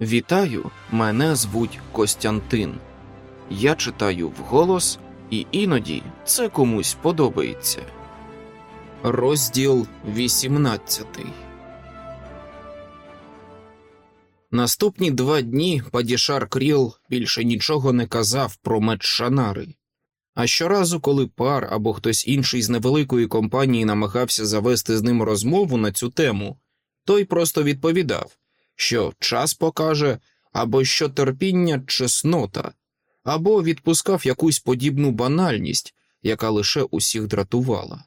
Вітаю, мене звуть Костянтин. Я читаю вголос, і іноді це комусь подобається. Розділ 18 Наступні два дні Падішар Кріл більше нічого не казав про меч Шанари. А щоразу, коли пар або хтось інший з невеликої компанії намагався завести з ним розмову на цю тему, той просто відповідав, що час покаже, або що терпіння чеснота, або відпускав якусь подібну банальність, яка лише усіх дратувала.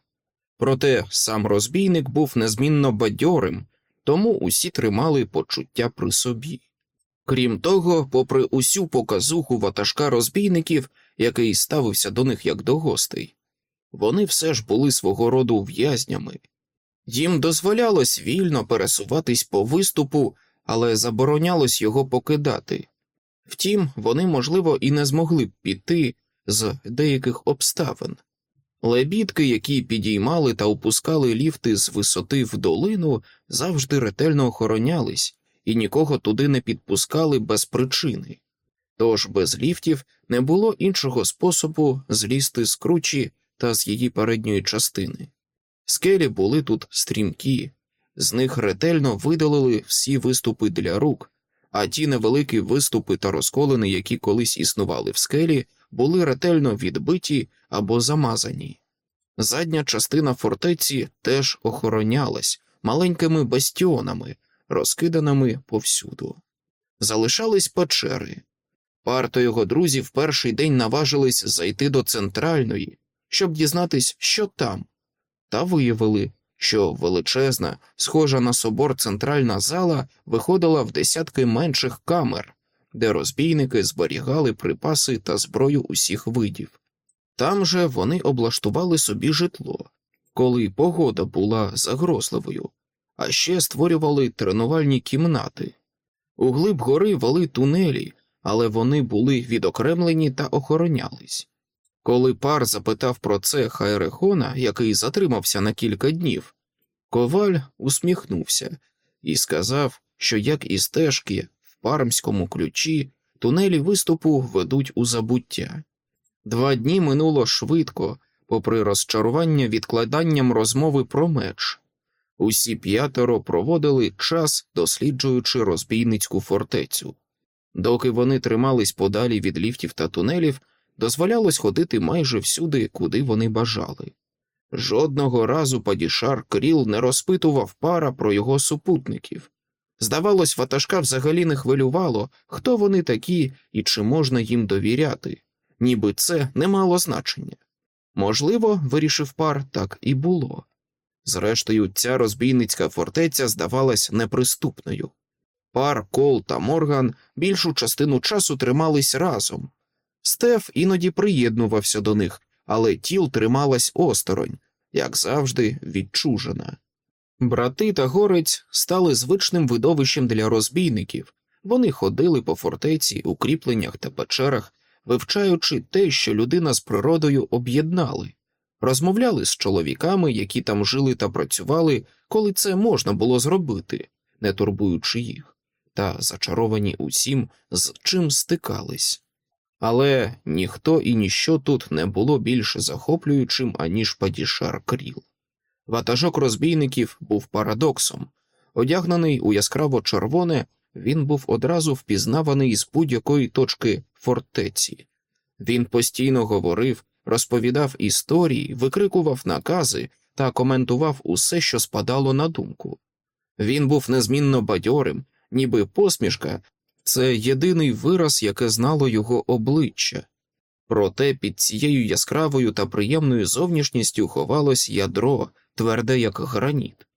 Проте сам розбійник був незмінно бадьорим, тому усі тримали почуття при собі. Крім того, попри усю показуху ватажка розбійників, який ставився до них як до гостей, вони все ж були свого роду в'язнями. Їм дозволялось вільно пересуватись по виступу, але заборонялось його покидати. Втім, вони, можливо, і не змогли б піти з деяких обставин. Лебідки, які підіймали та опускали ліфти з висоти в долину, завжди ретельно охоронялись і нікого туди не підпускали без причини. Тож без ліфтів не було іншого способу злізти з кручі та з її передньої частини. Скелі були тут стрімкі, з них ретельно видалили всі виступи для рук, а ті невеликі виступи та розколини, які колись існували в скелі, були ретельно відбиті або замазані. Задня частина фортеці теж охоронялась маленькими бастіонами, розкиданими повсюду. Залишались печери. Парто його друзів перший день наважились зайти до центральної, щоб дізнатись, що там, та виявили, що величезна, схожа на собор центральна зала виходила в десятки менших камер, де розбійники зберігали припаси та зброю усіх видів. Там же вони облаштували собі житло, коли погода була загрозливою, а ще створювали тренувальні кімнати. У глиб гори вели тунелі, але вони були відокремлені та охоронялись. Коли пар запитав про це Хайрехона, який затримався на кілька днів, коваль усміхнувся і сказав, що як і стежки в пармському ключі тунелі виступу ведуть у забуття. Два дні минуло швидко, попри розчарування відкладанням розмови про меч. Усі п'ятеро проводили час, досліджуючи розбійницьку фортецю. Доки вони тримались подалі від ліфтів та тунелів, дозволялось ходити майже всюди, куди вони бажали. Жодного разу падішар Кріл не розпитував пара про його супутників. Здавалось, ватажка взагалі не хвилювало, хто вони такі і чи можна їм довіряти, ніби це не мало значення. Можливо, вирішив пар, так і було. Зрештою, ця розбійницька фортеця здавалась неприступною. Пар, Кол та Морган більшу частину часу тримались разом. Стеф іноді приєднувався до них, але тіл трималась осторонь, як завжди, відчужена. Брати та горець стали звичним видовищем для розбійників. Вони ходили по фортеці, укріпленнях та печерах, вивчаючи те, що людина з природою об'єднали, розмовляли з чоловіками, які там жили та працювали, коли це можна було зробити, не турбуючи їх, та зачаровані усім, з чим стикались. Але ніхто і ніщо тут не було більш захоплюючим, аніж падішар кріл. Ватажок розбійників був парадоксом. Одягнений у яскраво червоне, він був одразу впізнаваний з будь-якої точки фортеці. Він постійно говорив, розповідав історії, викрикував накази та коментував усе, що спадало на думку. Він був незмінно бадьорим, ніби посмішка це єдиний вираз, яке знало його обличчя. Проте під цією яскравою та приємною зовнішністю ховалось ядро, тверде як граніт.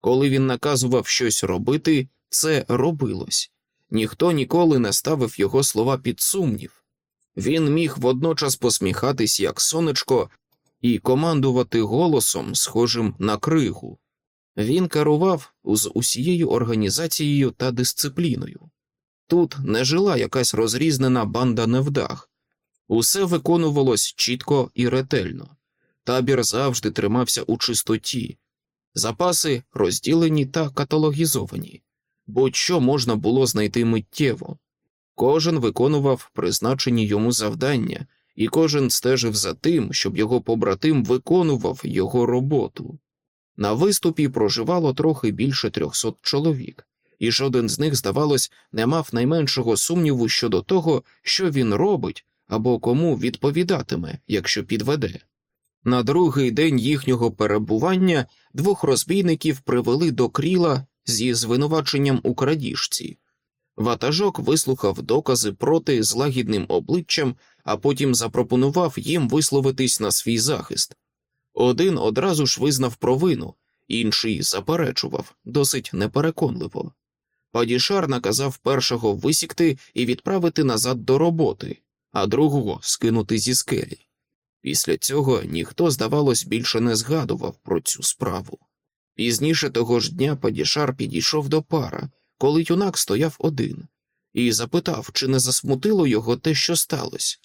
Коли він наказував щось робити, це робилось. Ніхто ніколи не ставив його слова під сумнів. Він міг водночас посміхатись, як сонечко, і командувати голосом, схожим на кригу. Він керував з усією організацією та дисципліною. Тут не жила якась розрізнена банда невдах, усе виконувалось чітко і ретельно. Табір завжди тримався у чистоті, запаси розділені та каталогізовані. бо що можна було знайти миттєво. Кожен виконував призначені йому завдання, і кожен стежив за тим, щоб його побратим виконував його роботу. На виступі проживало трохи більше трьохсот чоловік, і жоден з них, здавалось, не мав найменшого сумніву щодо того, що він робить або кому відповідатиме, якщо підведе. На другий день їхнього перебування двох розбійників привели до кріла зі звинуваченням у крадіжці. Ватажок вислухав докази проти з лагідним обличчям, а потім запропонував їм висловитись на свій захист. Один одразу ж визнав провину, інший заперечував досить непереконливо. Падішар наказав першого висікти і відправити назад до роботи, а другого скинути зі скелі. Після цього ніхто, здавалось, більше не згадував про цю справу. Пізніше того ж дня Падішар підійшов до пара, коли юнак стояв один, і запитав, чи не засмутило його те, що сталося.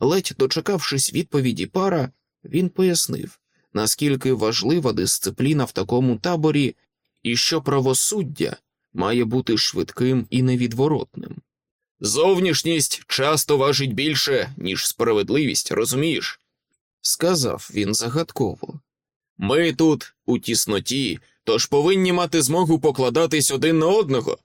Ледь дочекавшись відповіді пара, він пояснив, наскільки важлива дисципліна в такому таборі і що правосуддя має бути швидким і невідворотним. Зовнішність часто важить більше, ніж справедливість, розумієш? сказав він загадково. Ми тут, у тісноті, тож повинні мати змогу покладатись один на одного.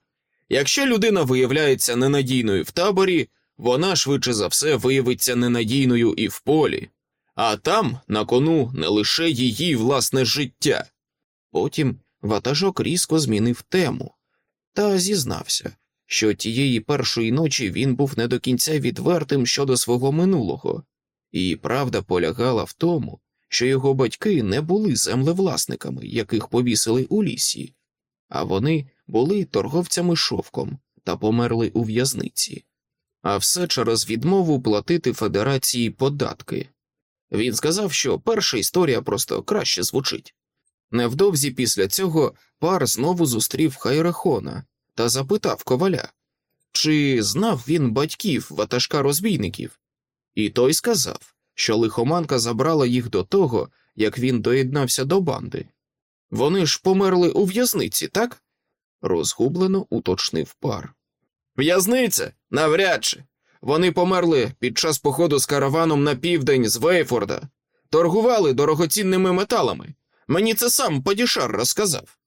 Якщо людина виявляється ненадійною в таборі, вона швидше за все виявиться ненадійною і в полі, а там на кону не лише її власне життя. Потім ватажок різко змінив тему та зізнався, що тієї першої ночі він був не до кінця відвертим щодо свого минулого, і правда полягала в тому, що його батьки не були землевласниками, яких повісили у лісі, а вони були торговцями шовком та померли у в'язниці, а все через відмову платити федерації податки. Він сказав, що перша історія просто краще звучить. Невдовзі після цього пар знову зустрів Хайрехона та запитав коваля, чи знав він батьків ватажка розбійників, і той сказав, що лихоманка забрала їх до того, як він доєднався до банди. Вони ж померли у в'язниці, так? розгублено уточнив пар. В'язниця? Навряд чи. Вони померли під час походу з караваном на південь з Вейфорда, торгували дорогоцінними металами. Мені це сам Падішар розказав.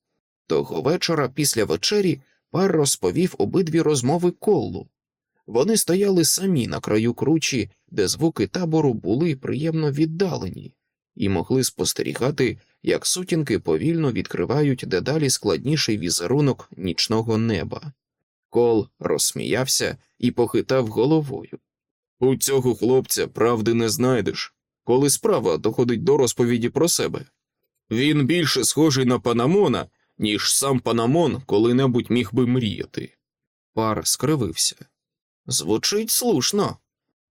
Того вечора після вечері пар розповів обидві розмови колу. Вони стояли самі на краю кручі, де звуки табору були приємно віддалені, і могли спостерігати, як сутінки повільно відкривають дедалі складніший візерунок нічного неба. Кол розсміявся і похитав головою. У цього хлопця правди не знайдеш, коли справа доходить до розповіді про себе. Він більше схожий на Панамона, ніж сам Панамон коли-небудь міг би мріяти. Пар скривився. Звучить слушно.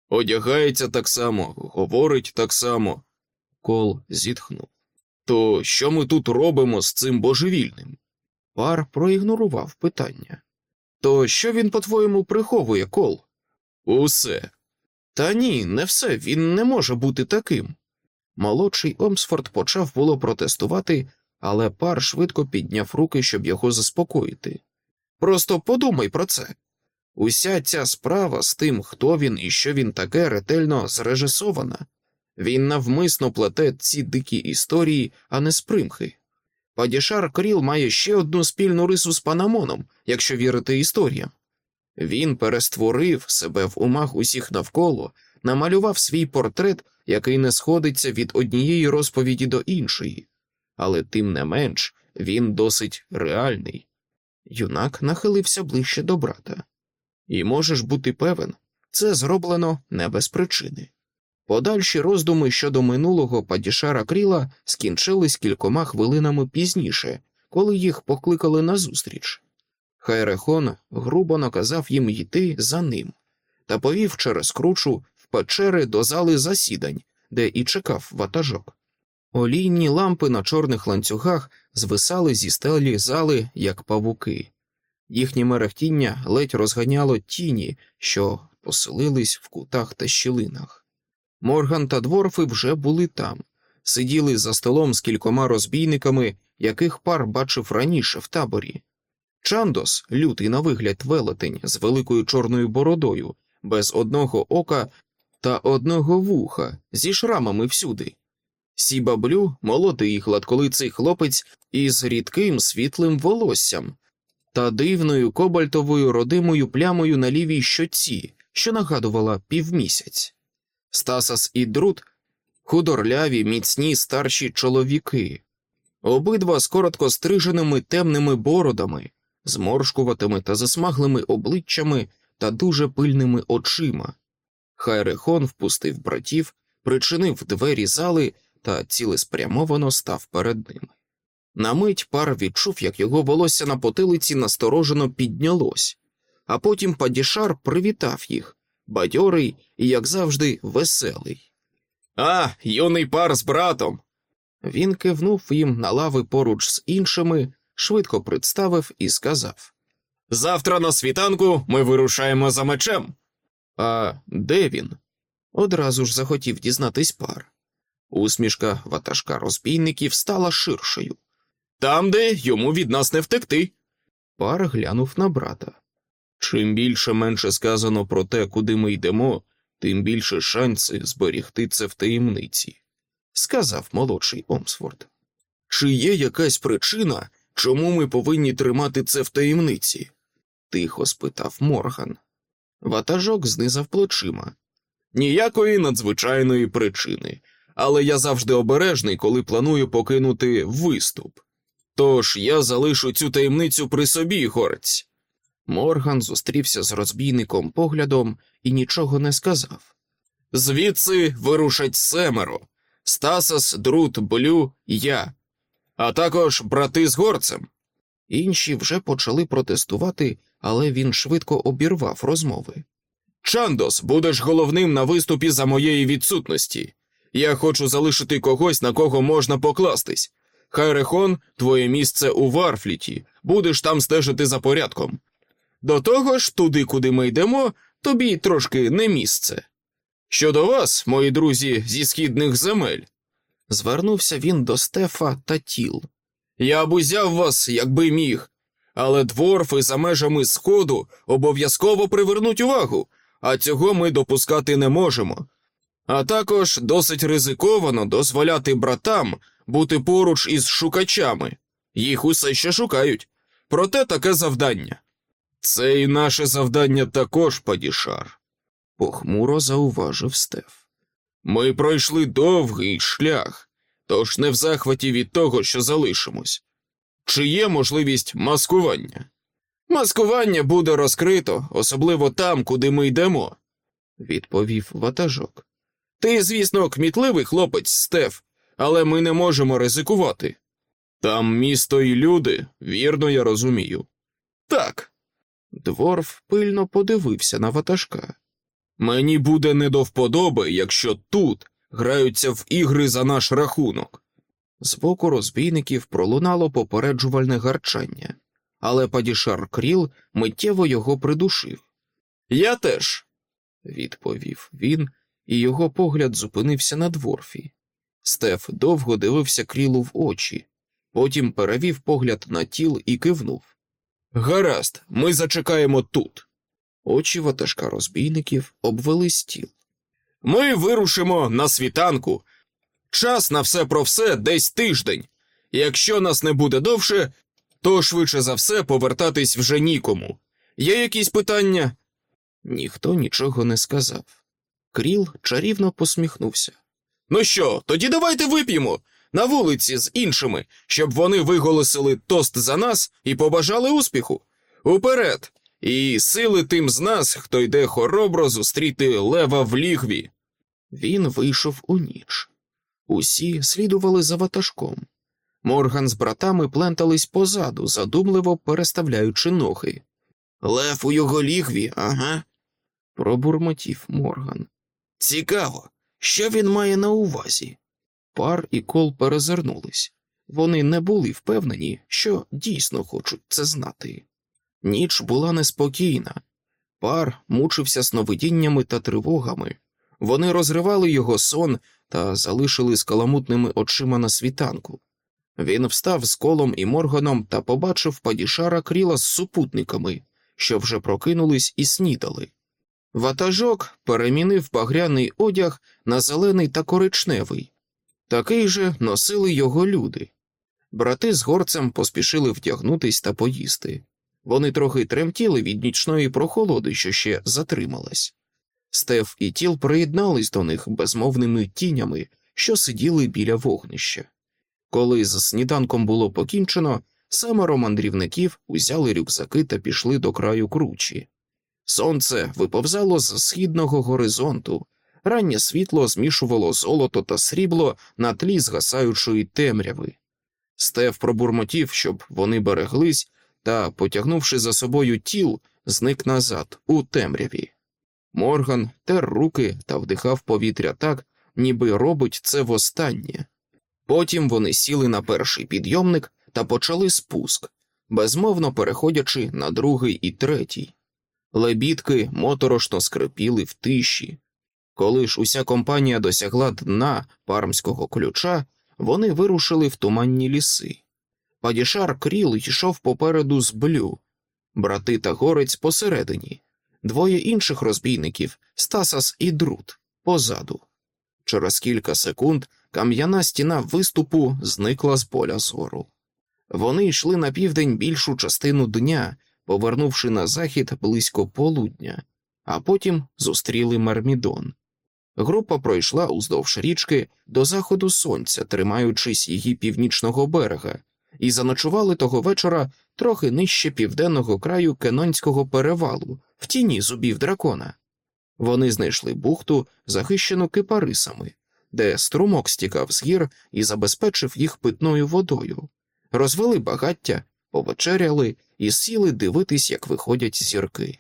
Одягається так само, говорить так само. Кол зітхнув. То що ми тут робимо з цим божевільним? Пар проігнорував питання. То що він, по-твоєму, приховує кол? Усе. Та ні, не все, він не може бути таким. Молодший Омсфорд почав було протестувати, але пар швидко підняв руки, щоб його заспокоїти. Просто подумай про це. Уся ця справа з тим, хто він і що він таке, ретельно зрежисована. Він навмисно плете ці дикі історії, а не з примхи. Падішар Кріл має ще одну спільну рису з Панамоном, якщо вірити історіям. Він перестворив себе в умах усіх навколо, намалював свій портрет, який не сходиться від однієї розповіді до іншої, але тим не менш він досить реальний. Юнак нахилився ближче до брата. І можеш бути певен, це зроблено не без причини. Подальші роздуми щодо минулого падішара кріла скінчились кількома хвилинами пізніше, коли їх покликали назустріч. Хайрехон грубо наказав їм йти за ним та повів через кручу печери до зали засідань, де і чекав ватажок. Олійні лампи на чорних ланцюгах звисали зі стелі зали, як павуки. Їхнє мерехтіння ледь розганяло тіні, що поселились в кутах та щілинах. Морган та дворфи вже були там, сиділи за столом з кількома розбійниками, яких пар бачив раніше в таборі. Чандос, лютий на вигляд велетень з великою чорною бородою, без одного ока та одного вуха, зі шрамами всюди. Сібаблю молодий гладколиций хлопець із рідким світлим волоссям та дивною кобальтовою родимою плямою на лівій щоці, що нагадувала півмісяць. Стасас і Друт худорляві, міцні старші чоловіки, обидва з коротко стриженими темними бородами, зморшкуватими та засмаглими обличчями та дуже пильними очима. Хайрехон впустив братів, причинив двері зали та цілеспрямовано став перед ними. На мить пар відчув, як його волосся на потилиці насторожено піднялось, а потім падішар привітав їх, бадьорий і, як завжди, веселий. А, юний пар з братом. Він кивнув їм на лави поруч з іншими, швидко представив і сказав Завтра на світанку ми вирушаємо за мечем. А де він? Одразу ж захотів дізнатись пар. Усмішка ватажка розбійників стала ширшою. Там, де йому від нас не втекти. Пар глянув на брата. Чим більше менше сказано про те, куди ми йдемо, тим більше шанси зберігти це в таємниці, сказав молодший Омсфорд. Чи є якась причина, чому ми повинні тримати це в таємниці? тихо спитав Морган. Ватажок знизав плечима. Ніякої надзвичайної причини, але я завжди обережний, коли планую покинути виступ. Тож я залишу цю таємницю при собі, горць. Морган зустрівся з розбійником поглядом і нічого не сказав. Звідси вирушать семеро Стасас, Друт, Блю, я, а також брати з горцем. Інші вже почали протестувати, але він швидко обірвав розмови. Чандос, будеш головним на виступі за моєї відсутності. Я хочу залишити когось, на кого можна покластись. Хайрехон, твоє місце у Варфліті, будеш там стежити за порядком. До того ж, туди, куди ми йдемо, тобі трошки не місце. Щодо вас, мої друзі зі східних земель, звернувся він до Стефа та тіл. Я б узяв вас, якби міг, але дворфи за межами сходу обов'язково привернуть увагу, а цього ми допускати не можемо. А також досить ризиковано дозволяти братам бути поруч із шукачами. Їх усе ще шукають. Проте таке завдання. Це і наше завдання також, падішар, похмуро зауважив Стеф. Ми пройшли довгий шлях, тож не в захваті від того, що залишимось. Чи є можливість маскування? Маскування буде розкрито, особливо там, куди ми йдемо, відповів ватажок. Ти, звісно, кмітливий хлопець, Стеф, але ми не можемо ризикувати. Там місто і люди, вірно, я розумію. Так. Дворф пильно подивився на ватажка. Мені буде не до вподоби, якщо тут граються в ігри за наш рахунок. З боку розбійників пролунало попереджувальне гарчання, але падішар Кріл миттєво його придушив. Я теж, відповів він, і його погляд зупинився на дворфі. Стеф довго дивився крілу в очі, потім перевів погляд на тіл і кивнув. Гаразд, ми зачекаємо тут. Очі ватажка розбійників обвели стіл. Ми вирушимо на світанку. Час на все про все десь тиждень. Якщо нас не буде довше, то швидше за все повертатись вже нікому. Є якісь питання? Ніхто нічого не сказав. Кріл чарівно посміхнувся. Ну що, тоді давайте вип'ємо на вулиці з іншими, щоб вони виголосили тост за нас і побажали успіху. Уперед! І сили тим з нас, хто йде хоробро зустріти лева в лігві. Він вийшов у ніч. Усі слідували за ватажком. Морган з братами плентались позаду, задумливо переставляючи ноги. Лев у його лігві, ага, пробурмотів Морган. Цікаво, що він має на увазі. Пар і кол перезирнулись. Вони не були впевнені, що дійсно хочуть це знати. Ніч була неспокійна. Пар мучився сновидіннями та тривогами. Вони розривали його сон та залишили скаламутними очима на світанку. Він встав з колом і морганом та побачив падішара кріла з супутниками, що вже прокинулись і снідали. Ватажок перемінив багряний одяг на зелений та коричневий. Такий же носили його люди. Брати з горцем поспішили вдягнутись та поїсти. Вони трохи тремтіли від нічної прохолоди, що ще затрималась. Стеф і тіл приєднались до них безмовними тінями, що сиділи біля вогнища. Коли з сніданком було покінчено, семеро мандрівників узяли рюкзаки та пішли до краю кручі. Сонце виповзало з східного горизонту, раннє світло змішувало золото та срібло на тлі згасаючої темряви. Стев пробурмотів, щоб вони береглись, та, потягнувши за собою тіл, зник назад у темряві. Морган тер руки та вдихав повітря так, ніби робить це востаннє. Потім вони сіли на перший підйомник та почали спуск, безмовно переходячи на другий і третій. Лебідки моторошно скрипіли в тиші. Коли ж уся компанія досягла дна пармського ключа, вони вирушили в туманні ліси. Падішар Кріл йшов попереду з блю, брати та горець посередині, двоє інших розбійників Стасас і Друт позаду. Через кілька секунд кам'яна стіна виступу зникла з поля зору. Вони йшли на південь більшу частину дня, повернувши на захід близько полудня, а потім зустріли Мармідон. Група пройшла уздовж річки до заходу сонця, тримаючись її північного берега, і заночували того вечора трохи нижче південного краю Кенонського перевалу, в тіні зубів дракона. Вони знайшли бухту, захищену кипарисами, де струмок стікав з гір і забезпечив їх питною водою, розвели багаття, повечеряли і сіли дивитись, як виходять зірки.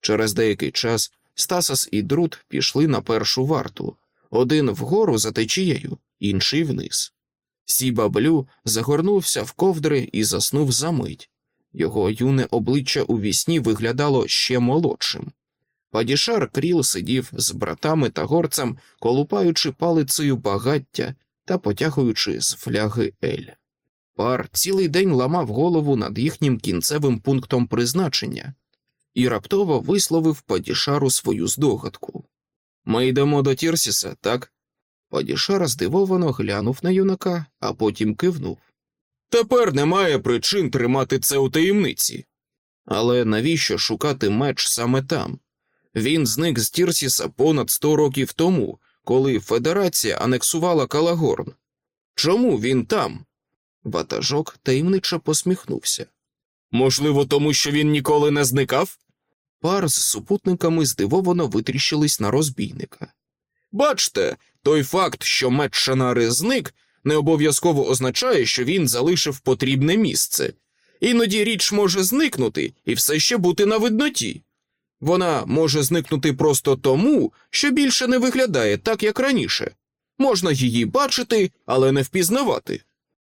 Через деякий час Стасас і Друт пішли на першу варту один вгору за течією, інший вниз. Сіба Блю загорнувся в ковдри і заснув за мить. Його юне обличчя уві сні виглядало ще молодшим. Падішар Кріл сидів з братами та горцем, колупаючи палицею багаття та потягуючи з фляги ель. Пар цілий день ламав голову над їхнім кінцевим пунктом призначення і раптово висловив Падішару свою здогадку. Ми йдемо до Тірсіса, так? Падішар здивовано глянув на юнака, а потім кивнув. Тепер немає причин тримати це у таємниці. Але навіщо шукати меч саме там? Він зник з Тірсіса понад сто років тому, коли Федерація анексувала Калагорн. Чому він там? Ватажок таємничо посміхнувся. Можливо, тому що він ніколи не зникав? Пар з супутниками здивовано витріщились на розбійника. Бачте, той факт, що меч Шанари зник, не обов'язково означає, що він залишив потрібне місце. Іноді річ може зникнути і все ще бути на видноті. Вона може зникнути просто тому, що більше не виглядає так, як раніше. Можна її бачити, але не впізнавати.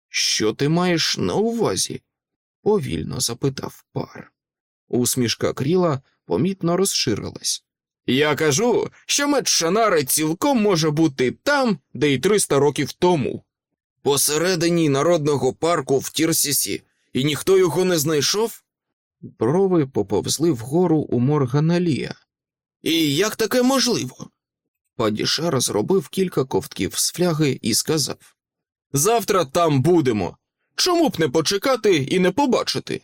Що ти маєш на увазі? повільно запитав пар. Усмішка кріла помітно розширилась. Я кажу, що меч Шанари цілком може бути там, де й 300 років тому. Посередині народного парку в Тірсісі, і ніхто його не знайшов? Брови поповзли вгору у Морганалія. І як таке можливо? Падішар зробив кілька ковтків з фляги і сказав Завтра там будемо. Чому б не почекати і не побачити?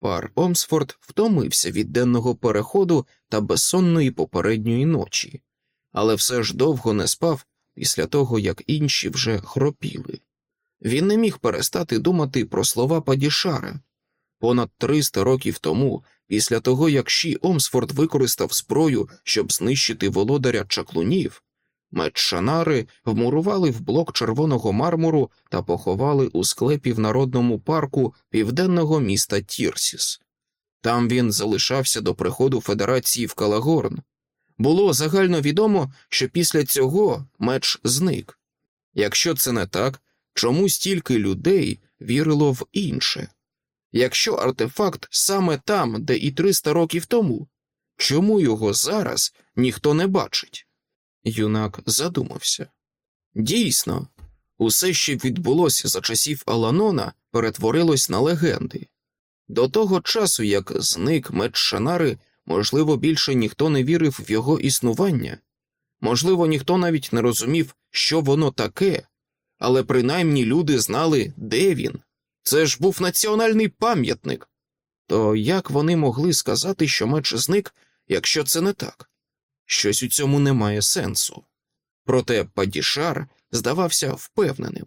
Пар Омсфорд втомився від денного переходу та безсонної попередньої ночі, але все ж довго не спав після того, як інші вже хропіли. Він не міг перестати думати про слова Падішара. Понад 300 років тому, після того як Ші Омсфорд використав зброю, щоб знищити володаря чаклунів, меч Шанари вмурували в блок червоного мармуру та поховали у склепі в народному парку південного міста Тірсіс. Там він залишався до приходу Федерації в Калагорн. Було загально відомо, що після цього меч зник. Якщо це не так, чому стільки людей вірило в інше? Якщо артефакт саме там, де і 300 років тому, чому його зараз ніхто не бачить? Юнак задумався. Дійсно, Усе, що відбулося за часів Аланона, перетворилось на легенди. До того часу, як зник меч Шанари, можливо, більше ніхто не вірив в його існування, можливо, ніхто навіть не розумів, що воно таке, але принаймні люди знали, де він. Це ж був національний пам'ятник. То як вони могли сказати, що меч зник, якщо це не так? Щось у цьому немає сенсу. Проте Падішар здавався впевненим.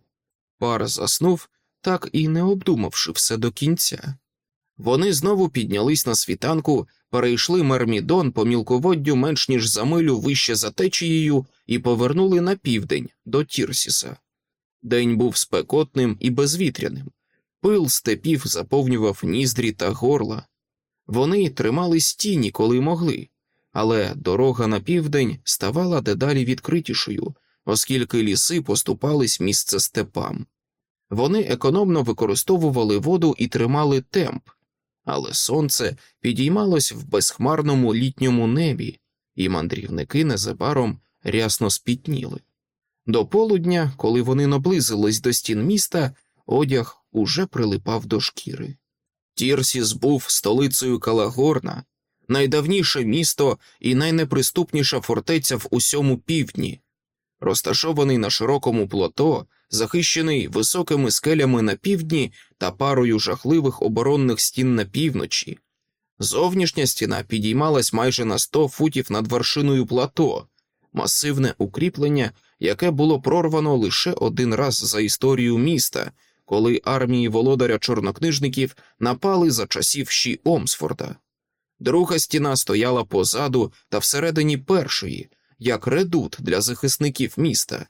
Пар заснув, так і не обдумавши все до кінця. Вони знову піднялись на світанку, перейшли Мермідон по мілководдю менш ніж за милю вище за течією і повернули на південь до Тірсіса. День був спекотним і безвітряним. Пил степів заповнював ніздрі та горла. Вони тримали стіні, коли могли, але дорога на південь ставала дедалі відкритішою, оскільки ліси поступались місце степам. Вони економно використовували воду і тримали темп, але сонце підіймалось в безхмарному літньому небі, і мандрівники незабаром рясно спітніли. До полудня, коли вони наблизились до стін міста, одяг уже прилипав до шкіри. Тірсіс був столицею Калагорна, найдавніше місто і найнеприступніша фортеця в усьому півдні, розташований на широкому плато, захищений високими скелями на півдні та парою жахливих оборонних стін на півночі. Зовнішня стіна підіймалась майже на сто футів над вершиною плато, масивне укріплення, яке було прорвано лише один раз за історію міста, коли армії володаря чорнокнижників напали за часів Ші Омсфорда. Друга стіна стояла позаду та всередині першої, як редут для захисників міста.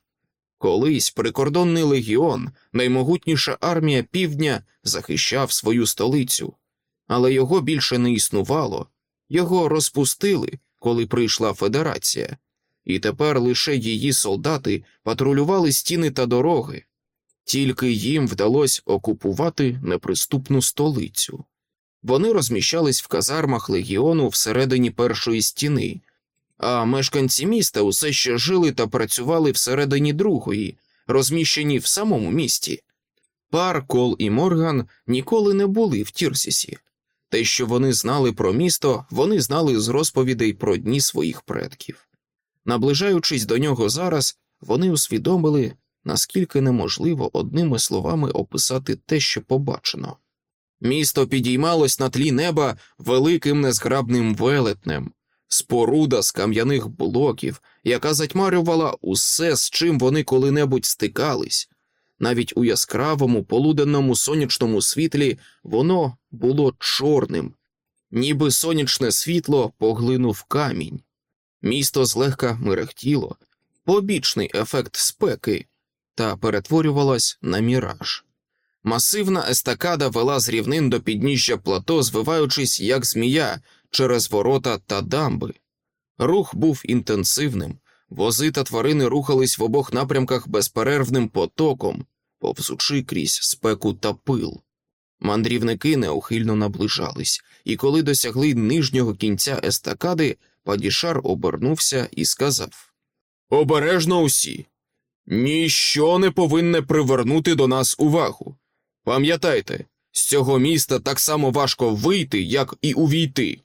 Колись прикордонний легіон, наймогутніша армія півдня, захищав свою столицю, але його більше не існувало, його розпустили, коли прийшла федерація, і тепер лише її солдати патрулювали стіни та дороги, тільки їм вдалося окупувати неприступну столицю. Вони розміщались в казармах легіону всередині першої стіни, а мешканці міста усе ще жили та працювали всередині другої, розміщені в самому місті. Пар, Кол і Морган ніколи не були в Тірсісі. Те, що вони знали про місто, вони знали з розповідей про дні своїх предків. Наближаючись до нього зараз, вони усвідомили, наскільки неможливо одними словами описати те, що побачено. Місто підіймалось на тлі неба великим незграбним велетнем, споруда з кам'яних блоків, яка затьмарювала усе, з чим вони коли-небудь стикались. Навіть у яскравому полуденному сонячному світлі воно було чорним, ніби сонячне світло поглинув камінь. Місто злегка мерехтіло, побічний ефект спеки, та перетворювалось на міраж. Масивна естакада вела з рівнин до підніжжя плато, звиваючись, як змія, через ворота та дамби. Рух був інтенсивним, вози та тварини рухались в обох напрямках безперервним потоком, повзучи крізь спеку та пил. Мандрівники неухильно наближались, і коли досягли нижнього кінця естакади, Падішар обернувся і сказав Обережно усі. Ніщо не повинне привернути до нас увагу. Пам'ятайте, з цього міста так само важко вийти, як і увійти.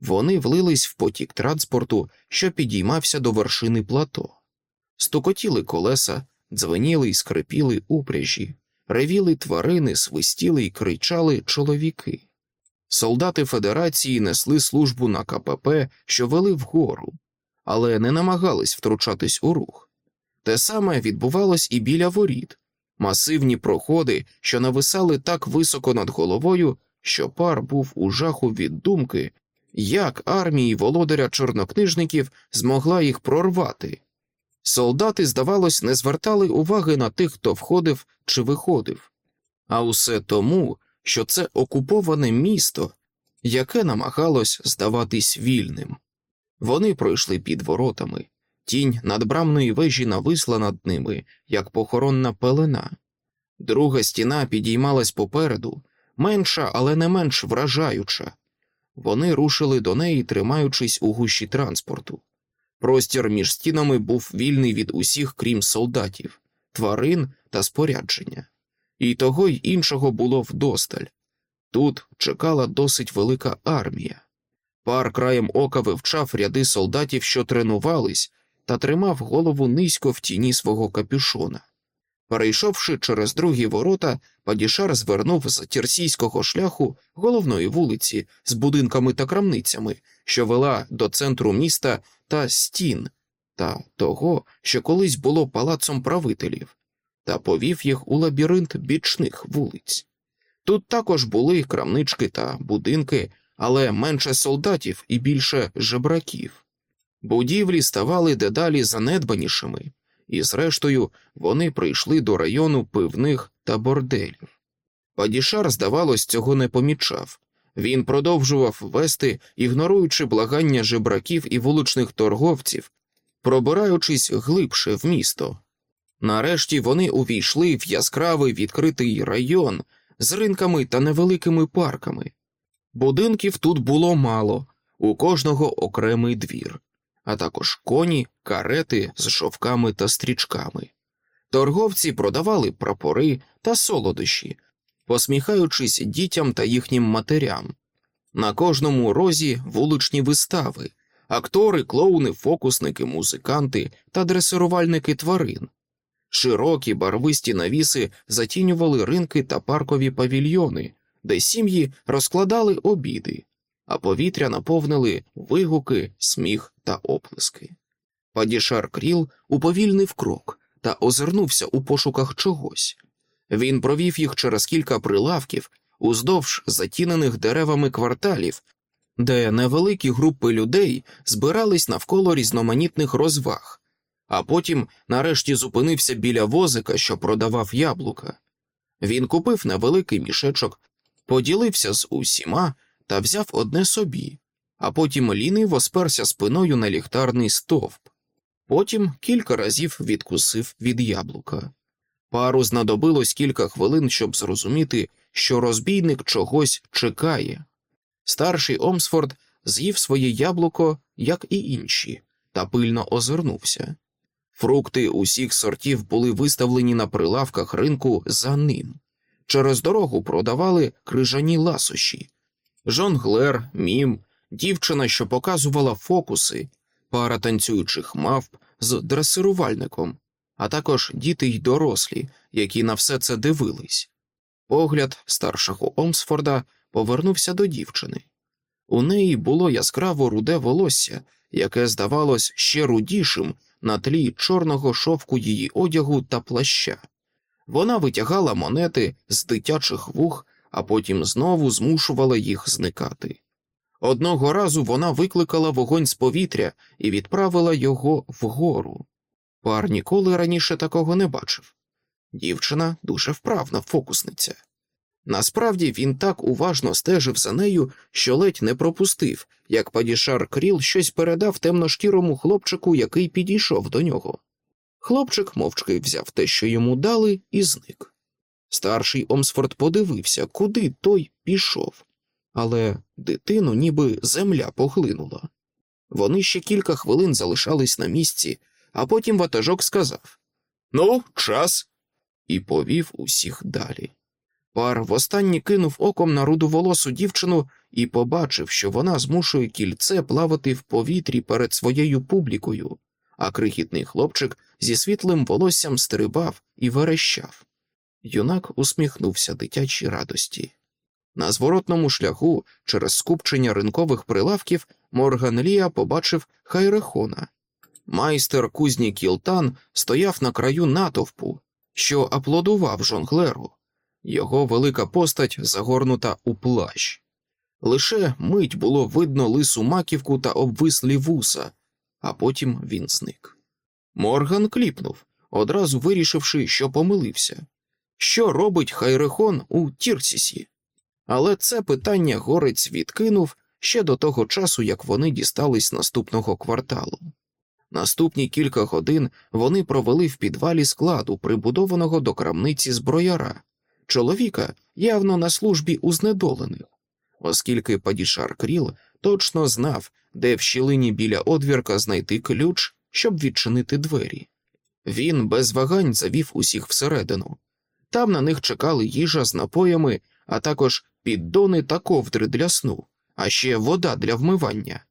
Вони влились в потік транспорту, що підіймався до вершини плато. Стукотіли колеса, дзвеніли й скрипіли упряжі, ревіли тварини, свистіли й кричали чоловіки. Солдати Федерації несли службу на КПП, що вели вгору, але не намагались втручатись у рух. Те саме відбувалось і біля воріт, масивні проходи, що нависали так високо над головою, що пар був у жаху від думки, як армії володаря чорнокнижників змогла їх прорвати. Солдати, здавалось, не звертали уваги на тих, хто входив чи виходив, а усе тому, що це окуповане місто, яке намагалось здаватись вільним. Вони пройшли під воротами, тінь надбрамної вежі нависла над ними, як похоронна пелена. Друга стіна підіймалась попереду, менша, але не менш вражаюча. Вони рушили до неї, тримаючись у гущі транспорту. Простір між стінами був вільний від усіх, крім солдатів. тварин та спорядження, і того й іншого було вдосталь. Тут чекала досить велика армія. Пар краєм ока вивчав ряди солдатів, що тренувались, та тримав голову низько в тіні свого капюшона. Перейшовши через другі ворота, Падішар звернув з тірсійського шляху головної вулиці з будинками та крамницями, що вела до центру міста та стін, та того, що колись було палацом правителів, та повів їх у лабіринт бічних вулиць. Тут також були крамнички та будинки, але менше солдатів і більше жебраків. Будівлі ставали дедалі занедбанішими, і, зрештою, вони прийшли до району пивних та борделів. Падішар, здавалось, цього не помічав. Він продовжував вести, ігноруючи благання жебраків і вуличних торговців, пробираючись глибше в місто. Нарешті вони увійшли в яскравий відкритий район з ринками та невеликими парками. Будинків тут було мало, у кожного окремий двір, а також коні, карети з шовками та стрічками. Торговці продавали прапори та солодощі, посміхаючись дітям та їхнім матерям. На кожному розі вуличні вистави, актори, клоуни, фокусники, музиканти та дресирувальники тварин. Широкі барвисті навіси затінювали ринки та паркові павільйони, де сім'ї розкладали обіди, а повітря наповнили вигуки, сміх та оплески. Падішар Кріл уповільнив крок та озирнувся у пошуках чогось. Він провів їх через кілька прилавків уздовж затінених деревами кварталів, де невеликі групи людей збирались навколо різноманітних розваг, а потім нарешті зупинився біля возика, що продавав яблука. Він купив невеликий мішечок, поділився з усіма та взяв одне собі, а потім ліниво сперся спиною на ліхтарний стовп. Потім кілька разів відкусив від яблука. Пару знадобилось кілька хвилин, щоб зрозуміти, що розбійник чогось чекає. Старший Омсфорд з'їв своє яблуко, як і інші, та пильно озирнувся. Фрукти усіх сортів були виставлені на прилавках ринку за ним. Через дорогу продавали крижані ласощі, жонглер, мім, дівчина, що показувала фокуси, пара танцюючих мавп з дресирувальником, а також діти й дорослі, які на все це дивились. Погляд старшого Омсфорда повернувся до дівчини. У неї було яскраво руде волосся, яке здавалось ще рудішим на тлі чорного шовку її одягу та плаща. Вона витягала монети з дитячих вух, а потім знову змушувала їх зникати. Одного разу вона викликала вогонь з повітря і відправила його вгору. Пар ніколи раніше такого не бачив. Дівчина дуже вправна фокусниця. Насправді він так уважно стежив за нею, що ледь не пропустив, як падішар Кріл щось передав темношкірому хлопчику, який підійшов до нього. Хлопчик мовчки взяв те, що йому дали, і зник. Старший Омсфорд подивився, куди той пішов, але дитину ніби земля поглинула. Вони ще кілька хвилин залишались на місці, а потім ватажок сказав Ну, час, і повів усіх далі. Пар востаннє кинув оком на руду волосу дівчину і побачив, що вона змушує кільце плавати в повітрі перед своєю публікою, а крихітний хлопчик зі світлим волоссям стрибав і верещав. Юнак усміхнувся дитячій радості. На зворотному шляху, через скупчення ринкових прилавків, Морган Лія побачив Хайрехона. Майстер кузні Кілтан стояв на краю натовпу, що аплодував жонглеру. Його велика постать загорнута у плащ. Лише мить було видно лису маківку та обвислі вуса, а потім він зник. Морган кліпнув, одразу вирішивши, що помилився. Що робить Хайрехон у Тірсісі? Але це питання горець відкинув ще до того часу, як вони дістались наступного кварталу. Наступні кілька годин вони провели в підвалі складу, прибудованого до крамниці зброяра, чоловіка явно на службі у знедолених, оскільки Падішар Кріл точно знав, де в щілині біля одвірка знайти ключ, щоб відчинити двері. Він без вагань завів усіх всередину. Там на них чекали їжа з напоями, а також піддони та ковдри для сну, а ще вода для вмивання.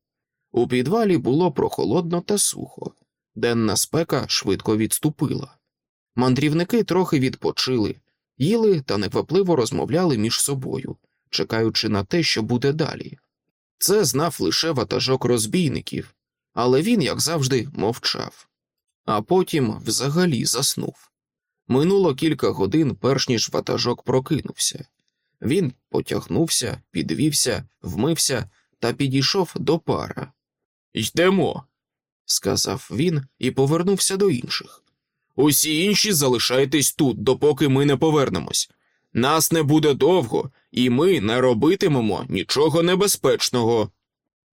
У підвалі було прохолодно та сухо, денна спека швидко відступила. Мандрівники трохи відпочили, їли та неквапливо розмовляли між собою, чекаючи на те, що буде далі. Це знав лише ватажок розбійників, але він, як завжди, мовчав, а потім взагалі заснув. Минуло кілька годин, перш ніж ватажок прокинувся. Він потягнувся, підвівся, вмився та підійшов до пара. Йдемо, сказав він і повернувся до інших. Усі інші залишайтесь тут, допоки ми не повернемось. Нас не буде довго, і ми не робитимемо нічого небезпечного.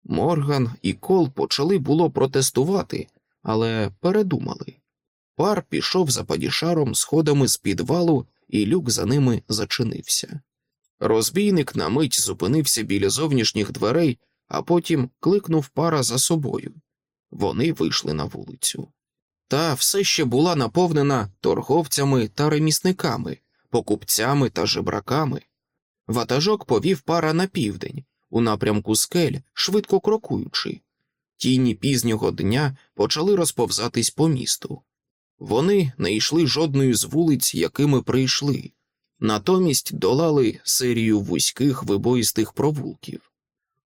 Морган і Кол почали було протестувати, але передумали. Пар пішов за падішаром сходами з підвалу, і люк за ними зачинився. Розбійник на мить зупинився біля зовнішніх дверей, а потім кликнув пара за собою. Вони вийшли на вулицю. Та все ще була наповнена торговцями та ремісниками, покупцями та жебраками. Ватажок повів пара на південь, у напрямку скель, швидко крокуючи. Тіні пізнього дня почали розповзатись по місту. Вони не йшли жодної з вулиць, якими прийшли, натомість долали серію вузьких вибоїстих провулків.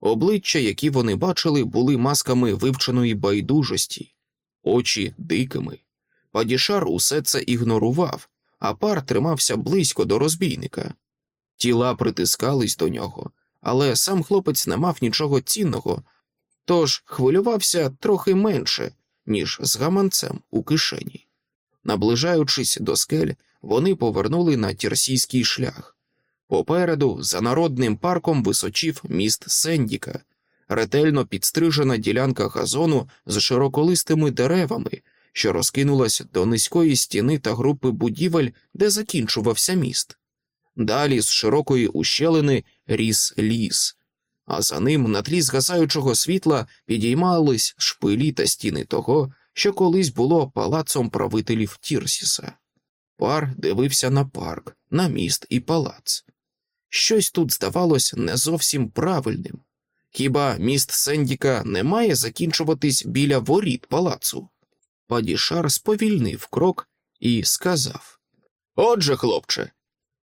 Обличчя, які вони бачили, були масками вивченої байдужості, очі дикими. Падішар усе це ігнорував, а пар тримався близько до розбійника. Тіла притискались до нього, але сам хлопець не мав нічого цінного, тож хвилювався трохи менше, ніж з гаманцем у кишені. Наближаючись до скель, вони повернули на тірсійський шлях. Попереду, за народним парком, височів міст Сендіка, ретельно підстрижена ділянка газону з широколистими деревами, що розкинулась до низької стіни та групи будівель, де закінчувався міст. Далі з широкої ущелини ріс ліс, а за ним на тлі згасаючого світла підіймались шпилі та стіни того, що колись було палацом правителів Тірсіса. Пар дивився на парк, на міст і палац. Щось тут здавалось не зовсім правильним. Хіба міст Сендіка не має закінчуватись біля воріт палацу? Падішар сповільнив крок і сказав: Отже, хлопче,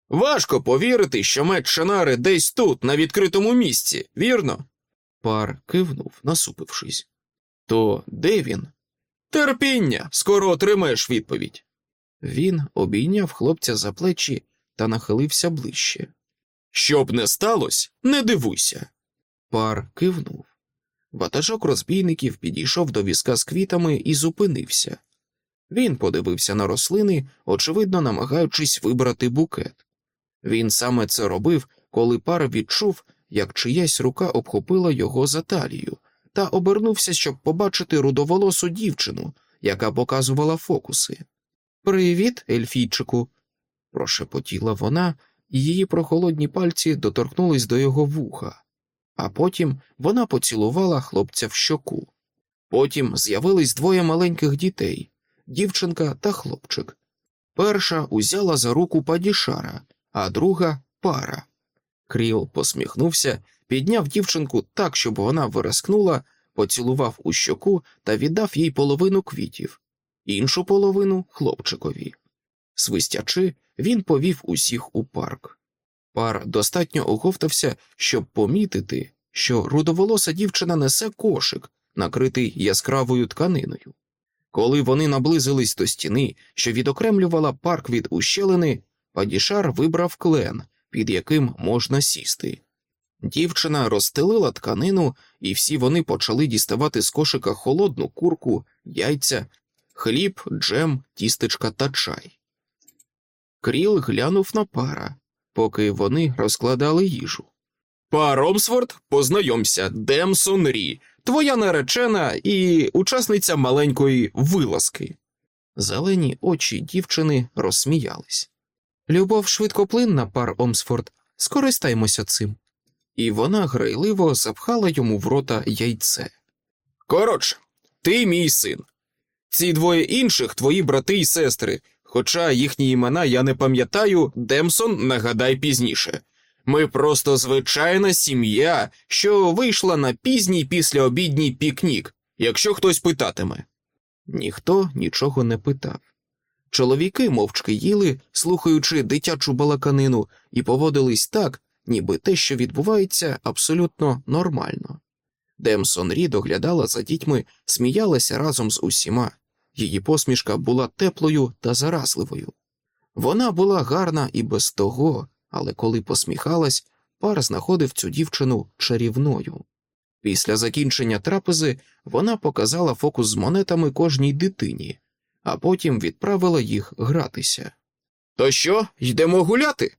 важко повірити, що меч Шанари десь тут, на відкритому місці, вірно? Пар кивнув, насупившись. То де він? Терпіння, скоро отримаєш відповідь. Він обійняв хлопця за плечі та нахилився ближче. Щоб не сталося, не дивуйся. Пар кивнув. Ватажок розбійників підійшов до візка з квітами і зупинився. Він подивився на рослини, очевидно, намагаючись вибрати букет. Він саме це робив, коли пар відчув, як чиясь рука обхопила його за талію, та обернувся, щоб побачити рудоволосу дівчину, яка показувала фокуси. Привіт, ельфійчику, прошепотіла вона, і її прохолодні пальці доторкнулись до його вуха, а потім вона поцілувала хлопця в щоку. Потім з'явились двоє маленьких дітей дівчинка та хлопчик. Перша узяла за руку падішара, а друга пара. Кріл посміхнувся, підняв дівчинку так, щоб вона виразкнула, поцілував у щоку та віддав їй половину квітів, іншу половину хлопчикові. Свистячи, він повів усіх у парк. Пар достатньо оговтався, щоб помітити, що рудоволоса дівчина несе кошик, накритий яскравою тканиною. Коли вони наблизились до стіни, що відокремлювала парк від ущелини, Падішар вибрав клен, під яким можна сісти. Дівчина розстелила тканину, і всі вони почали діставати з кошика холодну курку, яйця, хліб, джем, тістечка та чай. Кріл глянув на пара, поки вони розкладали їжу. Пар Омсфорд, познайомся, Демсон Рі, твоя наречена і учасниця маленької вилазки. Зелені очі дівчини розсміялись. Любов швидкоплинна, пар Омсфорд, скористаймося цим. І вона грайливо запхала йому в рота яйце. Коротше, ти мій син. Ці двоє інших твої брати і сестри, хоча їхні імена я не пам'ятаю, Демсон нагадай пізніше. Ми просто звичайна сім'я, що вийшла на пізній післяобідній пікнік, якщо хтось питатиме. Ніхто нічого не питав. Чоловіки мовчки їли, слухаючи дитячу балаканину, і поводились так, ніби те, що відбувається, абсолютно нормально. Демсон Рі доглядала за дітьми, сміялася разом з усіма. Її посмішка була теплою та заразливою. Вона була гарна і без того, але коли посміхалась, пар знаходив цю дівчину чарівною. Після закінчення трапези вона показала фокус з монетами кожній дитині, а потім відправила їх гратися. То що, йдемо гуляти?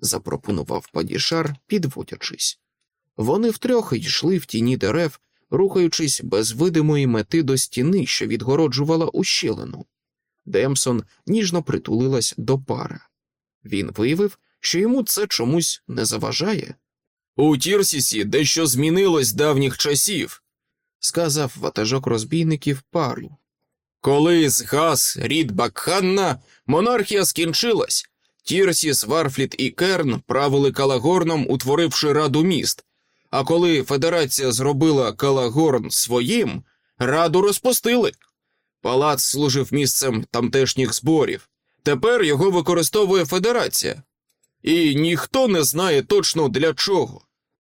запропонував падішар, підводячись. Вони втрьох йшли в тіні дерев, рухаючись без видимої мети до стіни, що відгороджувала ущелину. Демсон ніжно притулилась до пара. Він виявив, що йому це чомусь не заважає. У Тірсісі дещо змінилось давніх часів, сказав ватажок розбійників пару. Коли згас рід Бакханна, монархія скінчилась. Тірсіс, Варфліт і Керн правили Калагорном, утворивши раду міст. А коли Федерація зробила Калагорн своїм, раду розпустили. Палац служив місцем тамтешніх зборів. Тепер його використовує Федерація. І ніхто не знає точно для чого.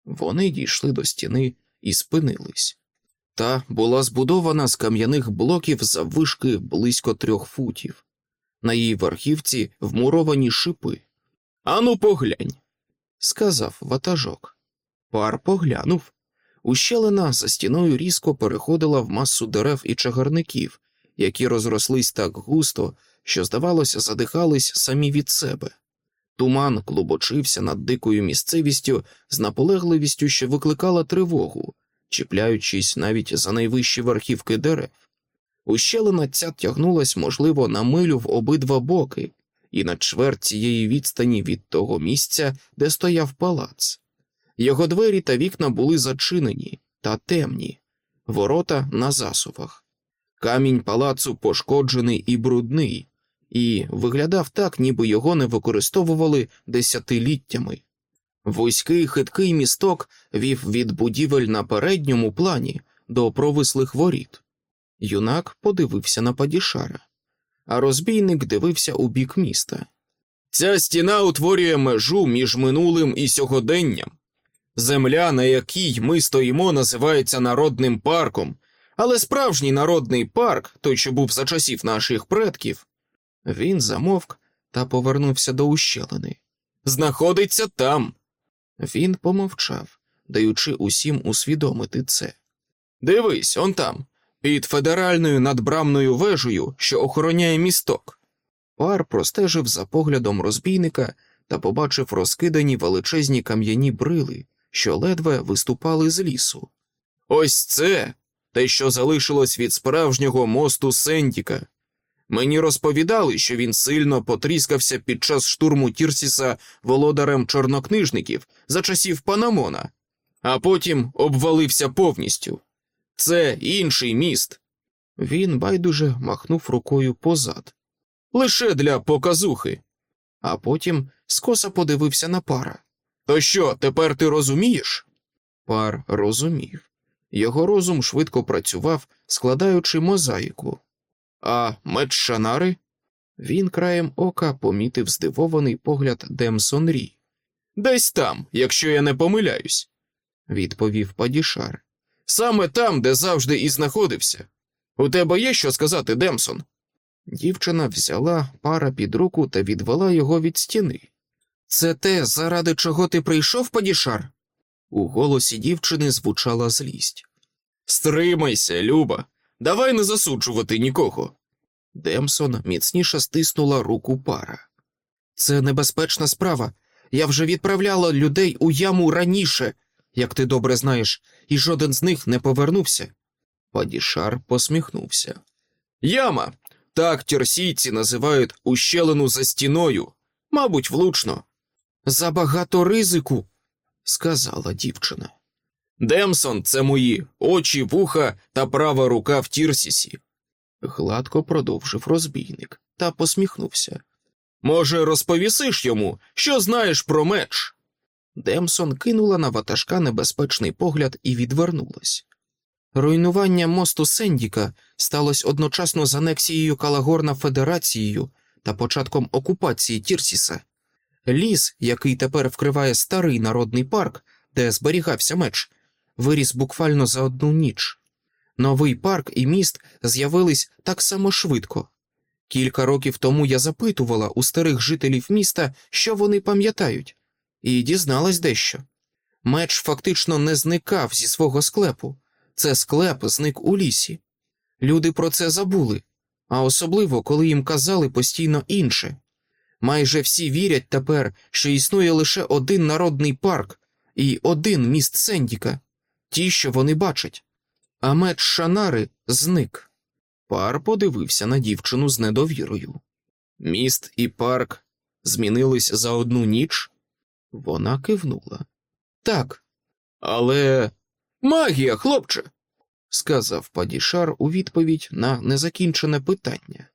Вони дійшли до стіни і спинились. Та була збудована з кам'яних блоків заввишки близько трьох футів. На її верхівці вмуровані шипи. Ану, поглянь, сказав ватажок. Пар поглянув. Ущелина за стіною різко переходила в масу дерев і чагарників, які розрослись так густо, що, здавалося, задихались самі від себе. Туман клубочився над дикою місцевістю з наполегливістю, що викликала тривогу, чіпляючись навіть за найвищі верхівки дерев. Ущелина ця тягнулась, можливо, на милю в обидва боки, і на чверть цієї відстані від того місця, де стояв палац. Його двері та вікна були зачинені та темні, ворота на засувах. Камінь палацу пошкоджений і брудний, і виглядав так, ніби його не використовували десятиліттями. Вузький хиткий місток вів від будівель на передньому плані до провислих воріт. Юнак подивився на падішара, а розбійник дивився у бік міста. Ця стіна утворює межу між минулим і сьогоденням. Земля, на якій ми стоїмо, називається народним парком, але справжній народний парк, той, що був за часів наших предків, він замовк та повернувся до ущелини. Знаходиться там. Він помовчав, даючи усім усвідомити це. Дивись, он там, під федеральною надбрамною вежею, що охороняє місток. Пар простежив за поглядом розбійника та побачив розкидані величезні кам'яні брили, що ледве виступали з лісу. Ось це те, що залишилось від справжнього мосту Сендіка. Мені розповідали, що він сильно потріскався під час штурму Тірсіса володарем чорнокнижників за часів Панамона, а потім обвалився повністю. Це інший міст. Він байдуже махнув рукою позад. Лише для показухи. А потім скоса подивився на пара. То що, тепер ти розумієш? Пар розумів. Його розум швидко працював, складаючи мозаїку. А меч Шанари? Він краєм ока помітив здивований погляд Демсон Рі. Десь там, якщо я не помиляюсь, відповів Падішар. Саме там, де завжди і знаходився. У тебе є що сказати, Демсон? Дівчина взяла пара під руку та відвела його від стіни. Це те, заради чого ти прийшов, Падішар? У голосі дівчини звучала злість. Стримайся, Люба, давай не засуджувати нікого. Демсон міцніше стиснула руку пара. Це небезпечна справа. Я вже відправляла людей у яму раніше, як ти добре знаєш, і жоден з них не повернувся. Падішар посміхнувся. Яма. Так тірсійці називають ущелину за стіною, мабуть, влучно. Забагато ризику, сказала дівчина. Демсон це мої очі, вуха та права рука в Тірсісі. Гладко продовжив розбійник та посміхнувся. Може, розповісиш йому, що знаєш про меч? Демсон кинула на ватажка небезпечний погляд і відвернулась. Руйнування мосту Сендіка сталося одночасно з анексією Калагорна Федерацією та початком окупації Тірсіса. Ліс, який тепер вкриває старий народний парк, де зберігався меч, виріс буквально за одну ніч. Новий парк і міст з'явились так само швидко. Кілька років тому я запитувала у старих жителів міста, що вони пам'ятають, і дізналась дещо. Меч фактично не зникав зі свого склепу, це склеп зник у лісі. Люди про це забули, а особливо, коли їм казали постійно інше. Майже всі вірять тепер, що існує лише один народний парк і один міст Сендіка, ті, що вони бачать. А меч Шаннари зник. Пар подивився на дівчину з недовірою. Міст і парк змінились за одну ніч. Вона кивнула. Так, але магія, хлопче, сказав Падішар у відповідь на незакінчене питання.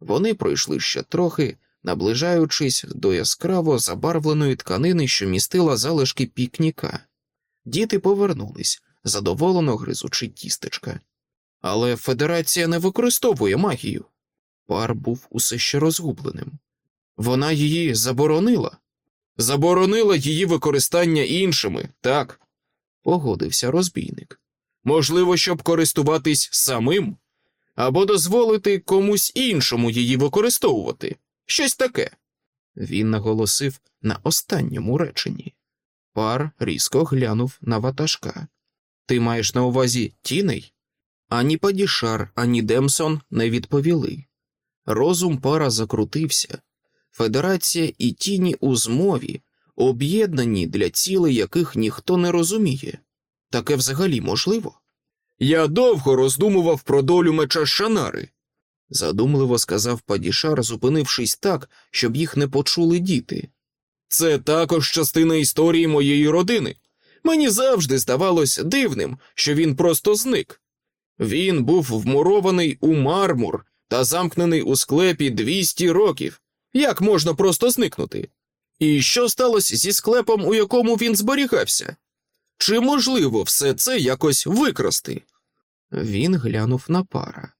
Вони пройшли ще трохи, наближаючись до яскраво забарвленої тканини, що містила залишки пікніка. Діти повернулись, задоволено гризучи тістечка. Але Федерація не використовує магію. Пар був усе ще розгубленим. Вона її заборонила. Заборонила її використання іншими, так, погодився розбійник. Можливо, щоб користуватись самим, або дозволити комусь іншому її використовувати. Щось таке. Він наголосив на останньому реченні. Пар різко глянув на ватажка. Ти маєш на увазі тіней? Ані Падішар, ані Демсон не відповіли. Розум пара закрутився. Федерація і тіні у змові, об'єднані для цілей, яких ніхто не розуміє. Таке взагалі можливо? Я довго роздумував про долю меча Шанари, задумливо сказав Падішар, зупинившись так, щоб їх не почули діти. Це також частина історії моєї родини. Мені завжди здавалось дивним, що він просто зник. Він був вмурований у мармур та замкнений у склепі 200 років. Як можна просто зникнути? І що сталося зі склепом, у якому він зберігався? Чи можливо все це якось викрасти? Він глянув на пара.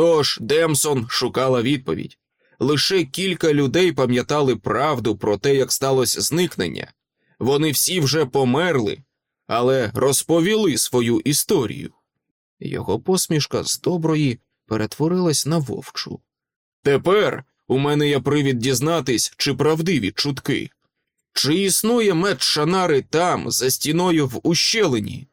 Тож Демсон шукала відповідь. Лише кілька людей пам'ятали правду про те, як сталося зникнення. Вони всі вже померли, але розповіли свою історію. Його посмішка з доброї перетворилась на вовчу. Тепер у мене є привід дізнатись, чи правдиві чутки. Чи існує меч Шанари там, за стіною в ущелині?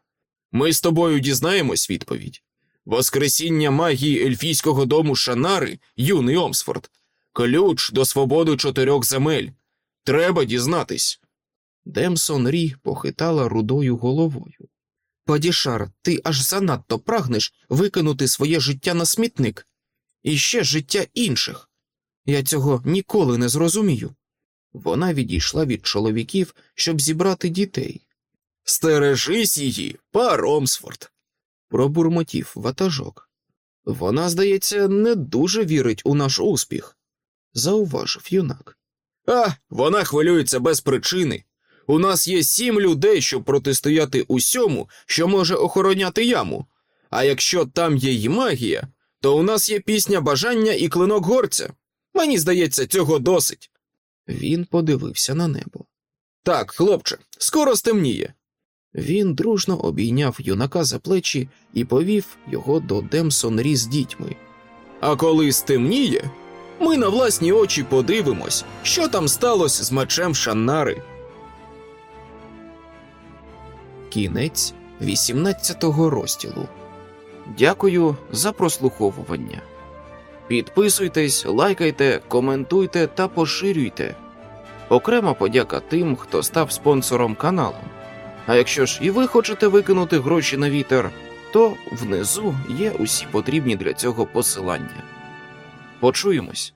Ми з тобою дізнаємось відповідь. Воскресіння магії ельфійського дому Шанари, юний Омсфорд, ключ до свободи чотирьох земель. Треба дізнатись. Демсон Рі похитала рудою головою. Падішар, ти аж занадто прагнеш викинути своє життя на смітник і ще життя інших. Я цього ніколи не зрозумію. Вона відійшла від чоловіків, щоб зібрати дітей. Стережись її, пар Омсфорд, пробурмотів ватажок. Вона, здається, не дуже вірить у наш успіх, зауважив юнак. А, вона хвилюється без причини. У нас є сім людей, щоб протистояти усьому, що може охороняти яму. А якщо там є й магія, то у нас є пісня бажання і клинок горця. Мені здається, цього досить. Він подивився на небо. Так, хлопче, скоро стемніє. Він дружно обійняв юнака за плечі і повів його до Демсон з дітьми. А коли стемніє, ми на власні очі подивимось, що там сталося з мечем Шаннари. Кінець 18-го розділу. Дякую за прослуховування. Підписуйтесь, лайкайте, коментуйте та поширюйте. Окрема подяка тим, хто став спонсором каналу. А якщо ж і ви хочете викинути гроші на вітер, то внизу є усі потрібні для цього посилання. Почуємось.